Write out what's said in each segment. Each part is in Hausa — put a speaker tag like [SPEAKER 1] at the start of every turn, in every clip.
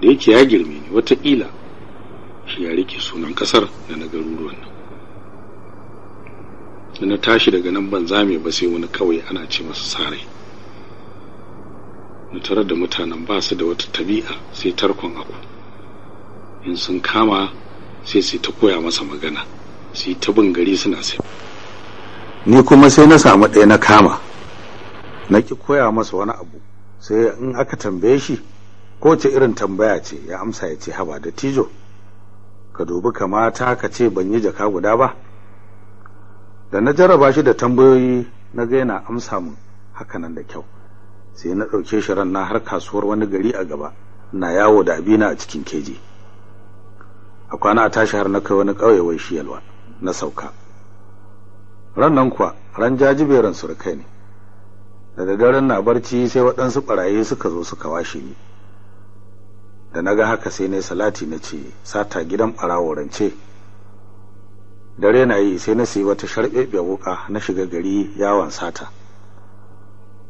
[SPEAKER 1] da yake ya girme ni wataƙila shi ya riƙe sunan ƙasar da na garuruwan nan. Da na tashi daga nan ban zame ba sai wani kawai ana ce masa sarai. Na tarar da mutanen ba su da wata tabi'a sai tarkon aku. In sun kama sai su ta koya masa magana su yi ta bin gari suna sai.
[SPEAKER 2] Ni kuma sai na samu ɗaya na kama na ki koya masa wani abu sai in aka tambaye shi ko ce irin tambaya ce ya amsa ya ce haba da tijo ka dubi kamata ka ce ban yi jaka guda ba. Da na jarraba shi da tambayoyi na ga yana amsa mun haka nan da kyau. Sai na ɗauke shi ran na har kasuwar wani gari a gaba na yawo da abina a cikin keji. A kwana a tashi har na kai wani ƙauye wai shi yalwa na sauka. Ran nan kuwa ran jajiberan surukai ne. Da daddaren na barci sai waɗansu ɓarayi suka zo suka washe ni. Da na ga haka sai ne salati na ce sata gidan ɓarawo rance. Dare na yi sai na sayi wata sharɓeɓe wuƙa na shiga gari yawon sata.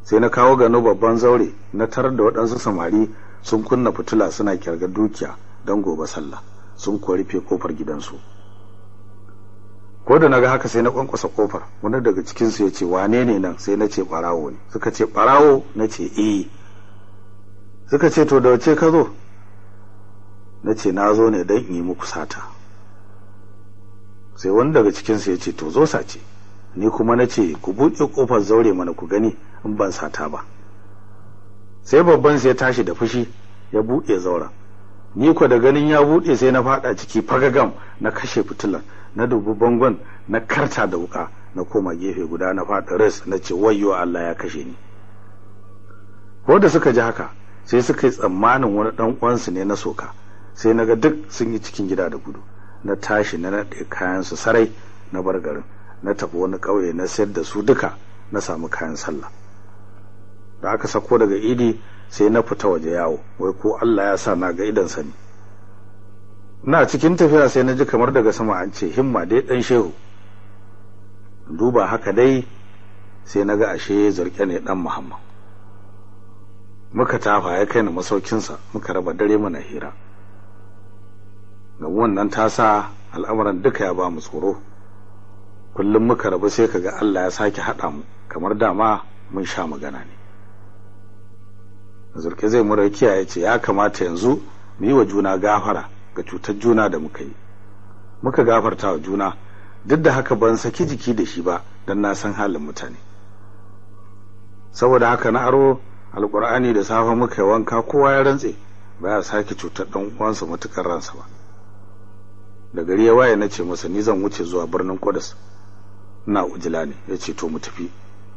[SPEAKER 2] Sai na kawo gano babban zaure na tarar da waɗansu samari sun kunna fitila suna kyarga dukiya don gobe sallah sun kuwa rufe ƙofar gidansu. Ko da na ga haka sai na kwankwasa ƙofar wani daga cikinsu ya ce wane ne nan? Sai na ce ɓarawo ne. Suka ce ɓarawo? Na ce eh. Suka ce to da wace ka zo? Na ce na zo ne don yi muku sata. Sai wani daga cikinsu ya ce to zo sace. Ni kuma na ce ku buɗe ƙofar zaure mana ku gani in ban sata ba. Sai babban sai ya tashi da fushi ya buɗe zauren. Ni ko da ganin ya buɗe sai na faɗa ciki fagagam na kashe fitilar na dubi bangon na karta da wuka na koma gefe guda na faɗa res na ce wayyo Allah ya kashe ni. Ko da suka ji haka sai suka yi tsammanin wani ɗan uwansu ne na soka. Sai na ga duk sun yi cikin gida da gudu. Na tashi na naɗe kayan su sarai na bar garin. Na tafi wani ƙauye na sayar da su duka na samu kayan sallah. Da aka sako daga idi sai na fita waje yawo. Wai ko Allah ya sa na ga idan sani na cikin tafiya sai na ji kamar daga sama an ce himma dai dan shehu. Duba haka dai sai na ga ashe zarke ne dan muhammad. Muka tafa ya kai na masaukinsa muka raba dare mana hira. Ga wannan ta sa al'amuran duka ya ba mu tsoro. Kullum muka rabu sai kaga Allah ya sake haɗa mu. Kamar dama mun sha magana ne. Zurke zai mura kiyaye ce ya kamata yanzu mu yi wa juna gafara ga cutar juna da muka yi. Muka gafarta wa juna. Duk da haka ban saki jiki da shi ba don na san halin mutane. Saboda haka na aro alkur'ani da safe muka yi wanka kowa ya rantse ba ya sake cutar dan uwansa matuƙar ransa ba. Da gari ya waye na ce masa ni zan wuce zuwa birnin Kudus. Ina ujila ne ya ce to mu tafi.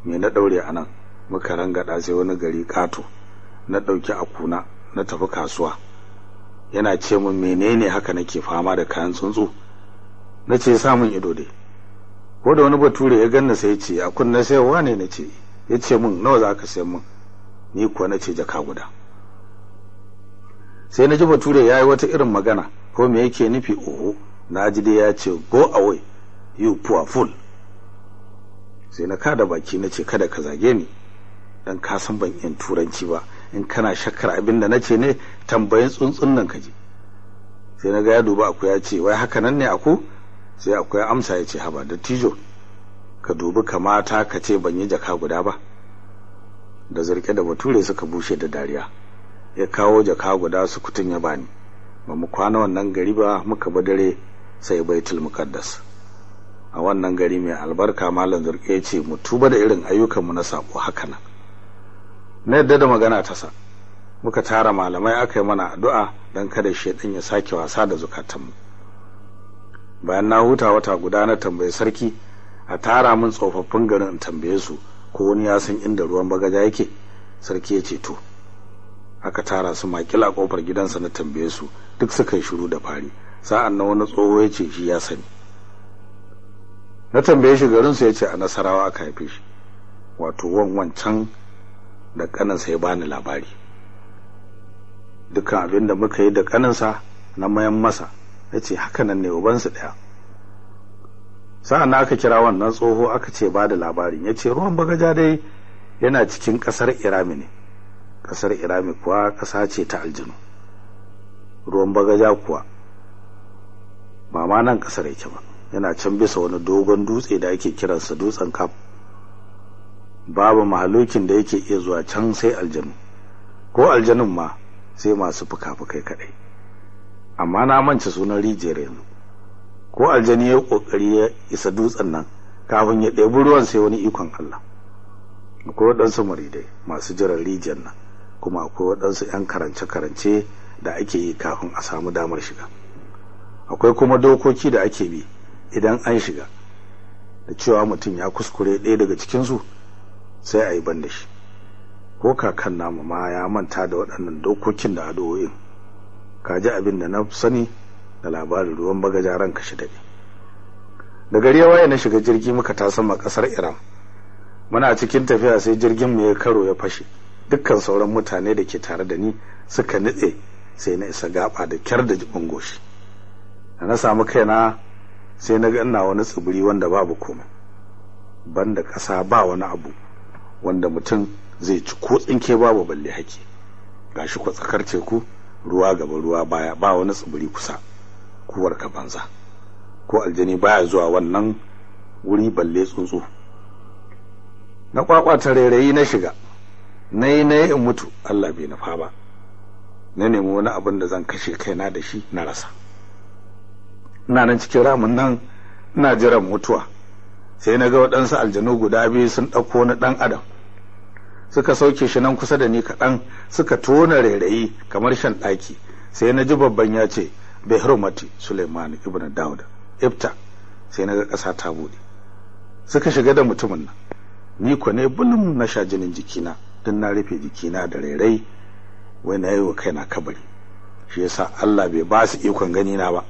[SPEAKER 2] Me na daure a nan muka rangada sai wani gari kato na ɗauki akuna na tafi kasuwa. Yana ce min menene haka nake fama da kayan tsuntsu? Na ce sa min ido dai. Ko da wani bature ya ganna sai ce a kunna sayarwa ne? Na ce ya ce min nawa za ka sayan min ni kuwa na ce jaka guda. Sai na ji bature ya yi wata irin magana. Ko me yake nufi? Oho na ji dai ya ce go away you poor fool. Sai na kada baki na ce kada ka zage ni dan ka san ban yin turanci ba. In kana shakkar abin da nace ne tambayin tsuntsun nan kaje sai na ga ya duba aku ya ce wai haka nan ne aku? Sai aku ya amsa ya ce haba da tijo ka dubi kamata ka ce ban yi jaka guda ba. Da zirke da bature suka bushe da dariya. Ya kawo jaka guda su kutun ya bani. Ba mu kwana wannan gari ba muka ba dare sai baitul muqaddas. A wannan gari mai albarka malam zurke ya ce mu tuba da irin ayyukanmu na sako haka nan. Na yadda da magana ta sa muka tara malamai aka yi mana addu'a don kada shaidan ya sake wasa da zukatanmu. Bayan na huta wata guda na tambayi sarki a tara min tsofaffin garin in tambaye su ko wani ya san inda ruwan bagaja yake? Sarki ya ce to aka tara su makila ƙofar gidansa na tambaye su duk suka yi shiru da fari. Sa'an nan wani tsoho ya ce shi ya sani. Na tambaye shi garinsu ya ce a nasarawa aka haife shi. Wato wan wancan da kaninsa ya bani labari. Dukkan abin da muka yi da kaninsa na mayan masa ya ce haka nan ne ubansu ɗaya. Sa'an na aka kira wannan tsoho aka ce ba da labarin. Ya ce ruwan bagaja dai yana cikin ƙasar irami ne. Ƙasar irami kuwa ƙasa ce ta aljinu ruwan bagaja kuwa ba ma nan ƙasar yake ba. Yana can bisa wani dogon dutse da ake kiransa dutsen kaf. Babu mahalukin da yake iya zuwa can sai aljanu. Ko aljanun ma sai masu fuka-fukai kaɗai. Amma na mance sunan rijiyar yanzu. Ko aljani ya ƙoƙari ya isa dutsen nan kafin ya ɗebi ruwan sai wani ikon Allah. Akwai waɗansu muridai masu jiran rijiyar nan. Kuma akwai waɗansu 'yan karance-karance da ake yi kafin a samu damar shiga. Akwai kuma dokoki da ake bi idan an shiga da cewa mutum ya kuskure ɗaya daga cikinsu sai a yi ban da shi. Ko kakan namu ma ya manta da waɗannan dokokin da addu'o'in. Ka ji abin da na sani da labarin ruwan bagaja ran kashi daɗe. Da gari ya waye na shiga jirgi muka ta sama ƙasar iran. Muna cikin tafiya sai jirgin mu ya karo ya fashe. Dukkan sauran mutane da ke tare da ni suka nitse sai na isa gaba da kyar da jibin goshi. Da na samu kaina sai na ga ina wani tsibiri wanda babu komai. Banda ƙasa ba wani abu wanda mutum zai ci ko tsinke babu balle haki gashi ko tsakar teku ruwa gaba ruwa baya ba wani tsibiri kusa kuwar ka banza. Ko aljani baya zuwa wannan wuri balle tsuntsu. Na kwakwata rairayi na shiga. Na yi na in mutu. Allah bai nufa ba. Na nemi wani abin da zan kashe kaina da shi na rasa. Ina nan cikin ramin nan ina jiran mutuwa. Sai na ga waɗansu aljanu guda biyu sun ɗauko na ɗan adam. Suka sauke shi nan kusa da ni kaɗan suka tona rairayi kamar shan ɗaki. Sai na ji babban ya ce bai hurmati suleiman ibn dawud ifta sai na ga ƙasa ta buɗe. Suka shiga da mutumin nan. Ni ko ne bulum na sha jinin jikina. Don na rufe jikina da rairai wai na yi wa kaina kabari. Shi yasa Allah bai ba su ikon gani na ba.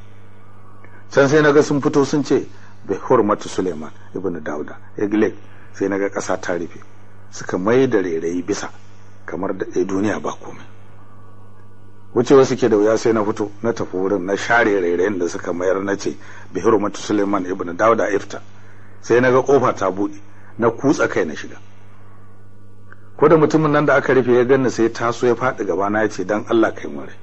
[SPEAKER 2] Can sai na ga sun fito sun ce bai hurmatu Suleiman ibn Dauda. Eglek sai na ga ƙasa ta rufe. Suka mai da rairayi bisa kamar da ɗaya duniya ba komai. Wucewa suke da wuya sai na fito na tafi wurin na share rairayin da suka mayar na ce bai hurmatu Suleiman ibn Dauda ifta. Sai na ga ƙofa ta buɗe na kutsa kai na shiga. Ko da mutumin nan da aka rufe ya ganni sai taso ya faɗi gaba na ya ce dan Allah kai mu rai.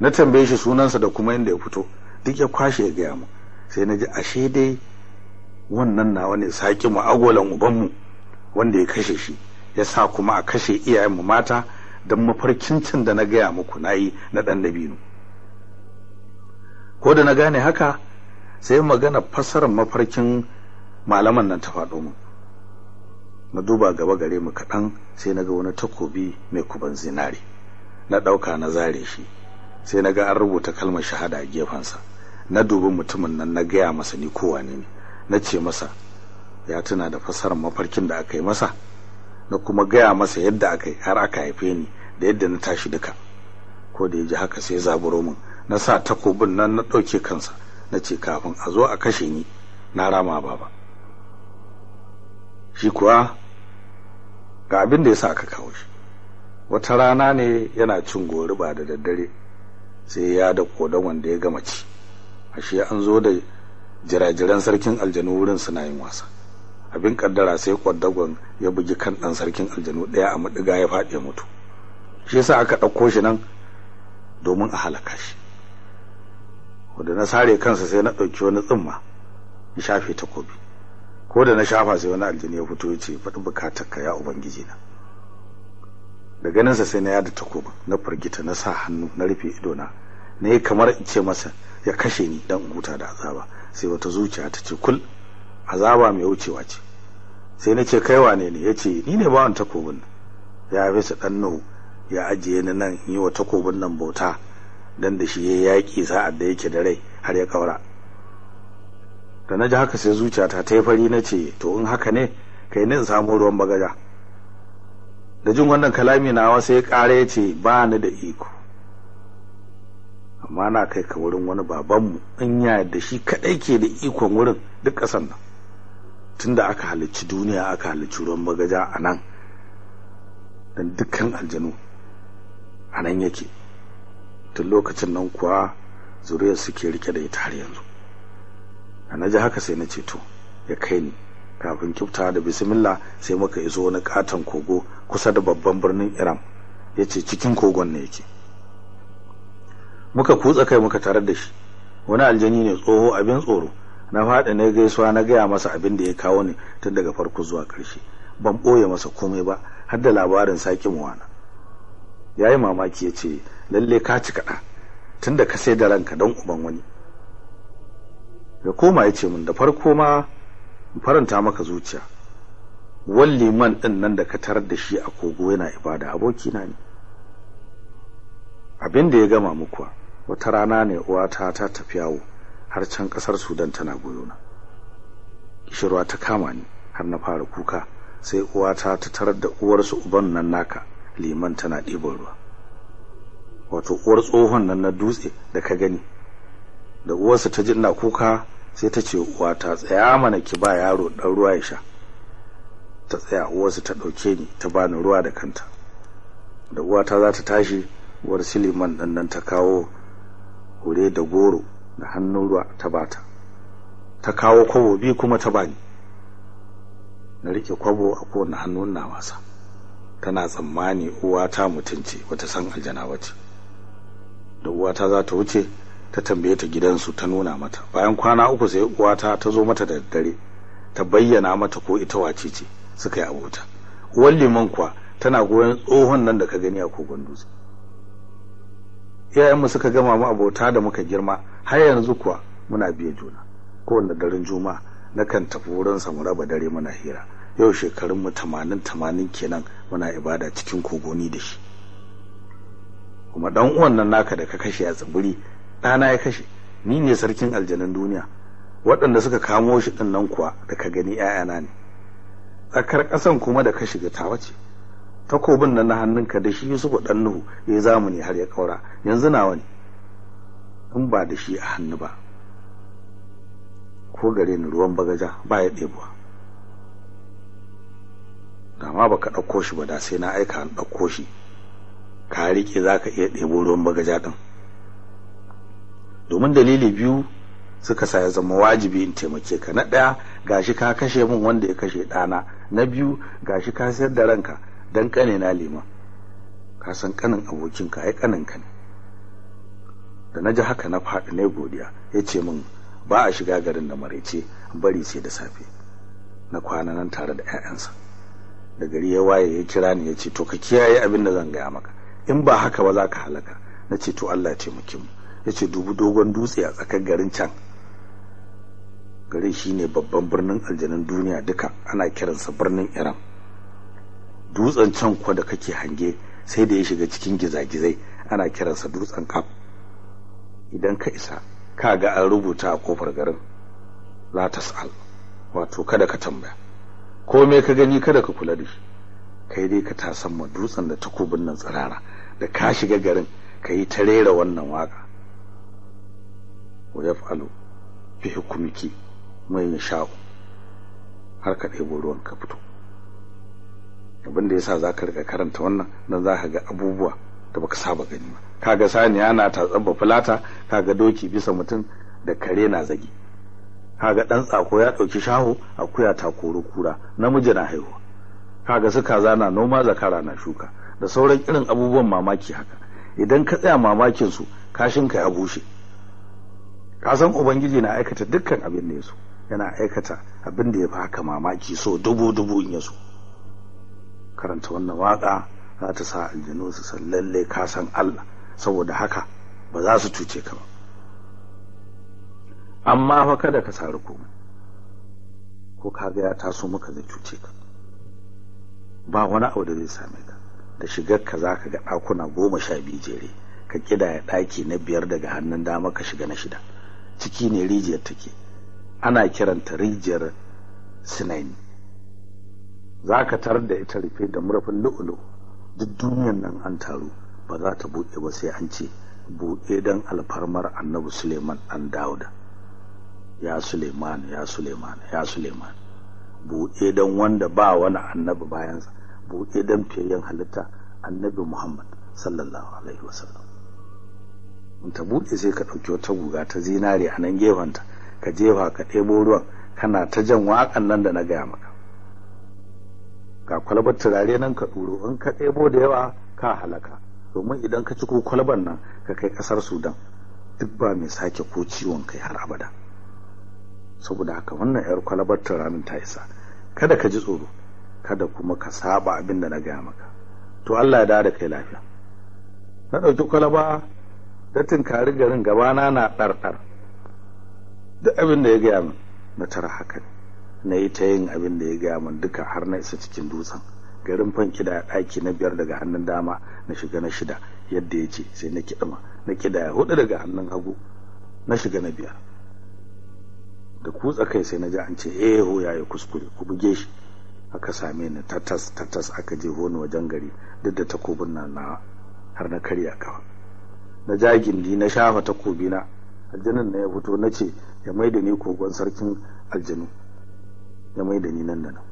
[SPEAKER 2] Na tambaye shi sunansa da kuma inda ya fito. Duk ya kwashe ya gaya mu sai na ji ashe dai wannan nawa ne saki mu agolan ubanmu wanda ya kashe shi ya sa kuma a kashe iyayenmu mata don mafarkin cin da na gaya muku na yi na ɗan dabino. Ko da na gane haka sai magana fassarar mafarkin malaman nan ta faɗo mu na duba gaba gare mu kaɗan sai na ga wani takobi mai kuban zinari. Na ɗauka na zare shi sai na ga an rubuta kalmar shahada a gefensa. Na dubi mutumin nan na gaya masa ni kowa ne. Na ce masa ya tuna da fasarar mafarkin da aka yi masa? Na kuma gaya masa yadda aka yi har aka haife ni da yadda na tashi duka. Ko da ji haka sai zaburo min. Na sa takobin nan na ɗauke kansa. Na ce kafin a zo a kashe ni na rama baba. Shi kuwa ga abin da ya sa aka kawo shi. Wata rana ne yana cin goriba da daddare sai ya da kodan wanda ya gama ci. Ashe an zo da jirajiran sarkin aljanu wurin suna yin wasa. Abin kaddara sai kwadagon ya bugi kan dan sarkin aljanu ɗaya a madiga ya faɗi mutu. Shi yasa aka ɗauko shi nan domin a halaka shi. Wanda na sare kansa sai na ɗauki wani tsimma in shafe takobi. Ko da na shafa sai wani aljini ya fito ya ce faɗi buƙatar ka ya ubangiji na. Da ganinsa sai na yada takobin na firgita na sa hannu na rufe idona. Na yi kamar in ce masa ya kashe ni dan huta da azaba. Sai wata zuciya ta ce kul azaba mai wucewa ce. Sai na ce kai wane ne? Ya ce ni ne bawan takobin ya fi su dan nuhu ya ajiye ni nan yi wa takobin nan bauta dan da shi ya yaƙi sa'ad da yake da rai har ya kaura da na ji haka sai zuciyata ta yi fari na ce to in haka ne kai ni in samu ruwan bagaja. Da jin wannan kalami nawa sai ƙara ya ce ba ni da iko. Amma na kai ka wurin wani babanmu in ya da shi kaɗai ke da ikon wurin duk ƙasan nan. Tunda aka halicci duniya aka halicci ruwan bagaja a nan don dukkan aljanu a nan yake. Tun lokacin nan kuwa zuriyar suke riƙe da ita har yanzu. A na ji haka sai na ce to ya kai ni. Kafin kifta da bismillah sai muka iso wani katon kogo kusa da babban birnin iram ya ce cikin kogon ne yake. Muka kutsa kai muka tarar da shi. Wani aljani ne tsoho abin tsoro. Na faɗi na gaisuwa na gaya masa abin da ya kawo ni tun daga farko zuwa ƙarshe. Ban ɓoye masa komai ba har da labarin sake muwana ya yi mamaki ya ce lalle ka ci kaɗa tun da ka sai da ranka don uban wani. Ya koma ya ce min da farko ma faranta maka zuciya. Wan liman ɗin nan da ka tarar da shi a kogo yana ibada abokina ne. Abin da ya gama muku wata rana ne uwata ta tafi yawo har can ƙasar sudan tana goyona. Kishirwa ta kama ni har na fara kuka sai uwata ta tarar da uwarsu uban nan naka liman tana ɗiban ruwa. Wato uwar tsohon nan na dutse da ka gani da uwarsa ta ji ina kuka sai ta ce uwata tsaya mana ki ba yaro ɗan ruwa ya sha. Ta tsaya uwarsa ta ɗauke ni ta bani ruwa da kanta. Da uwata za ta tashi uwar siliman ɗan nan ta kawo hure da goro da hannun ruwa ta bata ta. Kawo kwabo biyu kuma ta bani na riƙe kwabo a kowane hannun na wasa tana tsammani uwata mutunce wata san aljana wace da uwata za ta wuce ta tambaye ta gidansu ta nuna mata. Bayan kwana uku sai uwata ta zo mata da daddare ta bayyana mata ko ita wace ce suka yi abota uwan liman kuwa tana goyon tsohon nan da ka gani a kogon dutse. Iyayenmu suka gama mu abota da muka girma har yanzu kuwa muna biye juna. Kowanne daren juma nakan tafi wurinsa mu raba dare muna hira. Yau shekarun mu tamanin tamanin kenan muna ibada cikin kogoni da shi. Kuma dan uwan nan naka da ka kashe a tsibiri ɗana ya kashe. Ni ne sarkin aljanan duniya. Waɗanda suka kamo shi ɗin nan kuwa da ka gani ‘ya'yana ne. Tsakar ƙasan kuma da ka shiga tawa ce. Takobin nan na hannunka da shi Yusufu ɗan Nuhu ya zamani har ya ƙaura. Yanzu nawa ne? In ba da shi a hannu ba. Ko gare ni ruwan bagaja ba ya ɗebuwa. Da ma baka ɗauko shi ba da sai na aika an ɗauko shi. Ka riƙe za ka iya ɗebo ruwan bagaja ɗin. Domin dalili biyu suka sa ya zama wajibi in taimake ka. Na ɗaya gashi ka kashe min wanda ya kashe ɗana. Na biyu gashi ka sayar da ranka dan ƙane na liman. Ka san ƙanin abokinka ai ƙaninka ne. Da na ji haka na faɗi ne godiya. Ya ce min ba a shiga garin da maraice bari sai da safe. Na kwana nan tare da 'ya'yansa da gari ya waye ya kira ni ya ce to ka kiyaye abin da zan gaya maka. In ba haka ba za ka halaka. Na ce to Allah ya taimake mu. Ya ce dubu dogon dutse a tsakar garin can. Garin shine babban birnin aljanan duniya duka ana kiransa birnin iran. Dutsen can kuwa da kake hange sai da ya shiga cikin gizagizai ana kiransa dutsen kaf. Idan ka isa ka ga an rubuta a ƙofar garin la tas'al wato kada ka tambaya. Komai ka gani kada ka kula da shi. Kai dai ka tasan ma dutsen da takobin nan tsirara da ka shiga garin ka yi ta rera wannan waƙa wa yaf'alu fi hukumiki mai yasha'u har ka ɗebo ruwan ka fito. Abin da yasa za ka riga karanta wannan dan za ka ga abubuwa da baka saba gani ba. Kaga saniya na tatsabba fulata kaga doki bisa mutum da kare na zagi. Kaga dan tsako ya ɗauki shaho akuya ta koro kura namiji na haihuwa. Kaga su kaza na noma zakara na shuka. Da sauran irin abubuwan mamaki haka. Idan ka tsaya mamakin su kashinka ya bushe. Ka san ubangiji na aikata dukkan abin da ya so. Yana aikata abin da ya fi haka mamaki so dubu dubu in ya so. Karanta wannan waƙa za ta sa aljanu su san lalle ka san Allah. Saboda haka ba za su cuce ka ba. Amma fa kada ka sari komai. Ko ka ga ya taso maka zai cuce ka. Ba wani abu da zai same ka. Da shigar ka za ka ga ɗakuna goma sha biyu jere. Ka kidaya ɗaki na biyar daga hannun dama ka shiga na shida. Ciki ne rijiyar take. Ana kiranta rijiyar sinaini za ka tarar da ita rufe da murfin lu'ulu duk duniyan nan an taru. Ba za ta buɗe ba sai an ce buɗe don alfarmar annabi suleiman ɗan dauda. Ya suleiman ya suleiman ya suleiman. Buɗe don wanda ba wani annabi bayansa. Buɗe don fiyayyen halitta annabi muhammad sallallahu alaihi wasallam. In ta buɗe sai ka ɗauki wata guga ta zinare a nan gefenta ka jefa ka ɗebo ruwan kana ta jan waƙan nan da na gaya maka. Ga kwalabar turare nan ka ɗuro in ka ɗebo da yawa ka halaka. Domin idan ka ci ko kwalban nan ka kai ƙasar sudan duk ba mai sake ko ciwon kai har abada. Saboda haka wannan yar kwalabar ranar ta isa. Kada ka ji tsoro kada kuma ka saba abin da na gaya maka. To Allah ya da kai lafiya. Na ɗauki kwalaba da tunkari garin gabana na ɗarɗar. Duk abin da ya gaya min na tara haka na yi ta yin abin da ya gaya min duka har na isa cikin dutsen. Garin fanki da ɗaki na biyar daga hannun dama na shiga na shida yadda ya ce sai na kiɗima. Na kiɗa huɗu daga hannun hagu na shiga na biyar. Da kutsa kai sai na ji an ce eh ho ya yi kuskure ku buge shi. Aka same ni tatas tatas aka je honi wajen gari duk da takobin na har na karya kawa. Na ja gindi na shafa takobi na aljanin na ya fito na ce ya mai da ni kogon sarkin aljanu. Ya mai da ni nan da nan.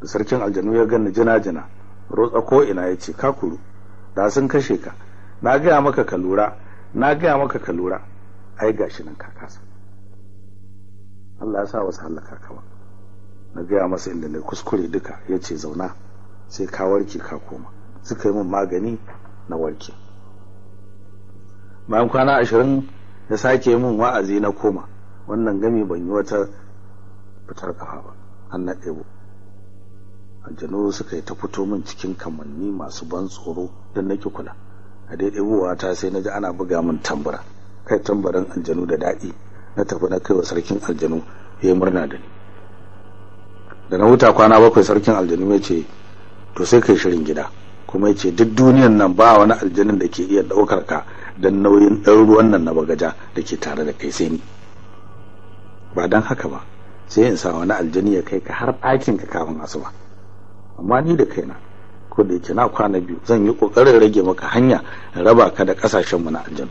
[SPEAKER 2] Da sarkin aljanu ya gani jina jina rotsa ko ina ya ce ka kuru da sun kashe ka. Na gaya maka ka lura na gaya maka ka lura. Ai gashi nan ka kasa. Allah ya sa wasu hallaka ka ba. Na gaya masa inda na kuskure duka ya ce zauna sai ka warke ka koma. Suka yi min magani na warke. Bayan kwana ashirin ya sake min wa'azi na koma. Wannan gami ban yi wata fitar kafa ba. An na ɗebo aljanu suka yi ta fito min cikin kamanni masu ban tsoro don nake kula. A dai ɗebowa ta sai na ji ana buga min tambura. Kai tambarin aljanu da daɗi. Na tafi na kai wa sarkin aljanu. Ya murna da ni. Da na huta kwana bakwai sarkin aljanu ya ce to sai kai shirin gida. Kuma ya ce duk duniyan nan ba wani aljanin da ke iya ɗaukar ka don nauyin ɗan ruwan nan na bagaja da ke tare da kai sai ni. Ba don haka ba sai in sa wani aljani ya kai ka har ɗakin ka kafin asuba. Amma ni da kaina ko da yake na kwana biyu zan yi ƙoƙarin rage maka hanya raba ka da ƙasashenmu na aljanu.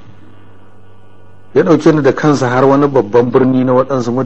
[SPEAKER 2] Ya ɗauke ni da kansa har wani babban birni na waɗansu mutane